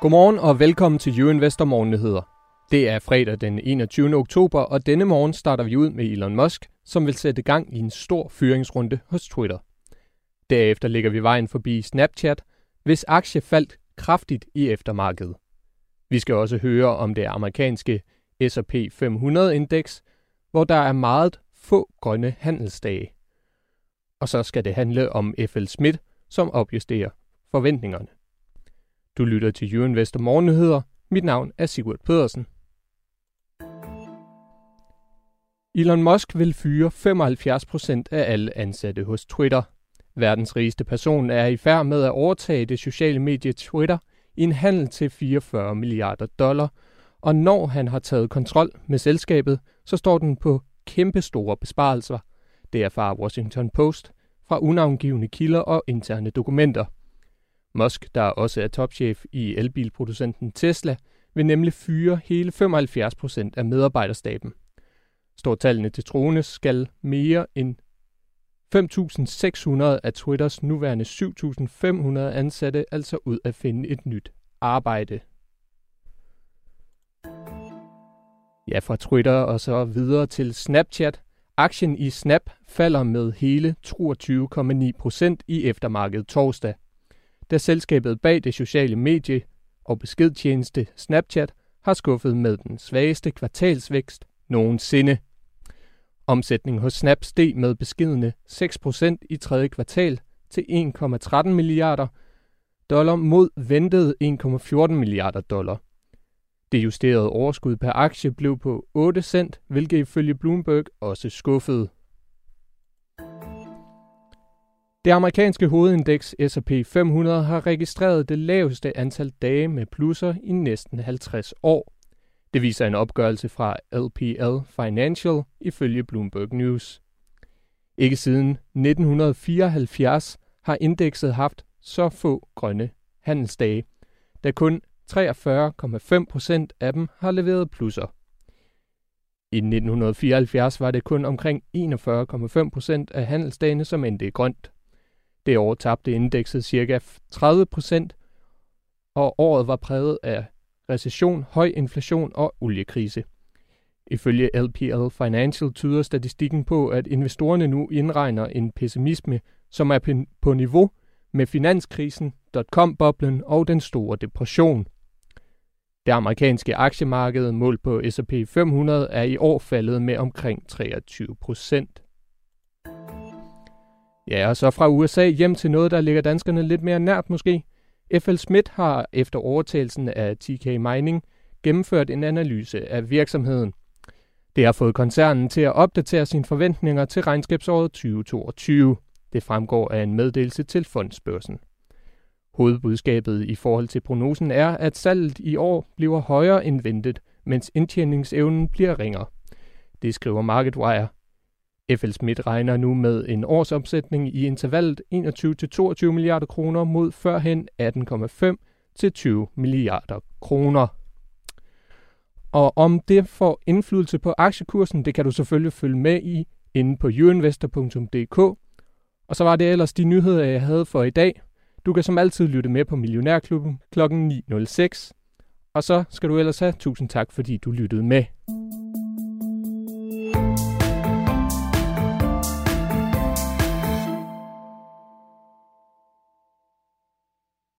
Godmorgen og velkommen til U-Investor Morgennyheder. Det er fredag den 21. oktober, og denne morgen starter vi ud med Elon Musk, som vil sætte gang i en stor fyringsrunde hos Twitter. Derefter ligger vi vejen forbi Snapchat, hvis aktie faldt kraftigt i eftermarkedet. Vi skal også høre om det amerikanske S&P 500-indeks, hvor der er meget få grønne handelsdage. Og så skal det handle om FL Schmidt, som opjusterer forventningerne. Du lytter til Jørgen Vester Morgennyheder. Mit navn er Sigurd Pedersen. Elon Musk vil fyre 75% af alle ansatte hos Twitter. Verdens rigeste person er i færd med at overtage det sociale medie Twitter i en handel til 44 milliarder dollar, og når han har taget kontrol med selskabet, så står den på kæmpe store besparelser. Det erfarer Washington Post, fra unavngivende kilder og interne dokumenter. Musk, der også er topchef i elbilproducenten Tesla, vil nemlig fyre hele 75 procent af medarbejderstaben. Står tallene til troende, skal mere end 5.600 af Twitters nuværende 7.500 ansatte altså ud at finde et nyt arbejde. Ja, fra Twitter og så videre til Snapchat. Aktien i Snap falder med hele 22,9 procent i eftermarkedet torsdag da selskabet bag det sociale medie og beskedtjeneste Snapchat har skuffet med den svageste kvartalsvækst nogensinde. Omsætningen hos Snap steg med beskedende 6% i tredje kvartal til 1,13 milliarder dollar mod ventet 1,14 milliarder dollar. Det justerede overskud per aktie blev på 8 cent, hvilket ifølge Bloomberg også skuffede. Det amerikanske hovedindeks S&P 500 har registreret det laveste antal dage med plusser i næsten 50 år. Det viser en opgørelse fra LPL Financial ifølge Bloomberg News. Ikke siden 1974 har indekset haft så få grønne handelsdage, da kun 43,5 procent af dem har leveret plusser. I 1974 var det kun omkring 41,5 procent af handelsdagene, som endte grønt. Det år tabte indekset ca. 30 procent, og året var præget af recession, høj inflation og oliekrise. Ifølge LPL Financial tyder statistikken på, at investorerne nu indregner en pessimisme, som er på niveau med finanskrisen, dotcom-boblen og den store depression. Det amerikanske aktiemarked målt på S&P 500 er i år faldet med omkring 23 procent. Ja, og så fra USA hjem til noget, der ligger danskerne lidt mere nært måske. FL Schmidt har efter overtagelsen af TK Mining gennemført en analyse af virksomheden. Det har fået koncernen til at opdatere sine forventninger til regnskabsåret 2022. Det fremgår af en meddelelse til fondsbørsen. Hovedbudskabet i forhold til prognosen er, at salget i år bliver højere end ventet, mens indtjeningsevnen bliver ringere. Det skriver MarketWire. FL Schmidt regner nu med en årsomsætning i intervallet 21-22 milliarder kroner mod førhen 18,5 til 20 milliarder kroner. Og om det får indflydelse på aktiekursen, det kan du selvfølgelig følge med i inde på youinvestor.dk. Og så var det ellers de nyheder, jeg havde for i dag. Du kan som altid lytte med på Millionærklubben kl. 9.06. Og så skal du ellers have tusind tak, fordi du lyttede med.